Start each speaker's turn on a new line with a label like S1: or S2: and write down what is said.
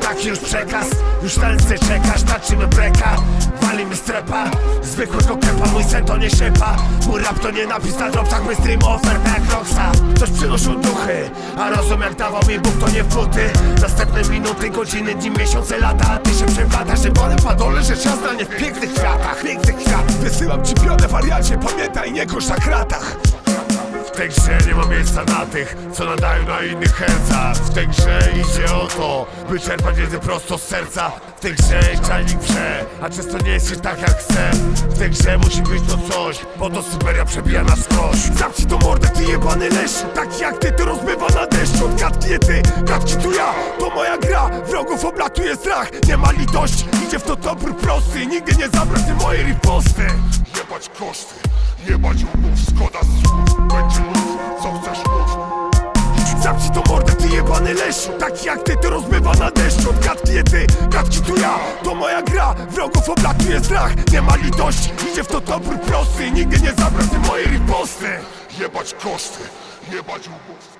S1: Taki już przekaz, już na lce czekasz, taczymy breka. Walimy strepa, zwykłego kepa, mój sen to nie siepa Mój rap to nie napis na dropsach, mój stream oferta jak Roxa. Coś przynoszą duchy, a rozum jak dawał mi Bóg to nie w buty Następne minuty, godziny, dni, miesiące, lata, a ty się przewadasz Że wolę padole, rzecz jasna, nie w pięknych kwiatach, pięknych kwiatach Wysyłam ci pionę wariacie, pamiętaj, nie kosz na kratach tej grze nie ma miejsca na tych, co nadają na innych hercach W tej grze idzie o to, by czerpać wiedzę prosto z serca. W tej grze czajnik wrze, a często nie jest się tak jak chcę W tej grze musi być to coś, bo to Syberia przebija na skroś Zamknij to mordę, ty jebany lesz, taki jak ty to rozbywa na deszczu. Gadki nie ty, gadki tu ja, to moja gra. Wrogów oblatuje strach, nie ma litości, idzie w to topór prosty Nigdy nie zabrać ty mojej riposty.
S2: Jebać koszty, jebać umów, szkoda słów. Będzie
S1: jebany lesiu Taki jak ty, to rozbywa na deszczu. Od gadki ty, gadki tu ja. To moja gra, wrogów oblatuje strach. Nie ma litości, idzie w to topór prosty. Nigdy nie zabrać ty mojej riposty.
S2: Jebać koszty, jebać umów,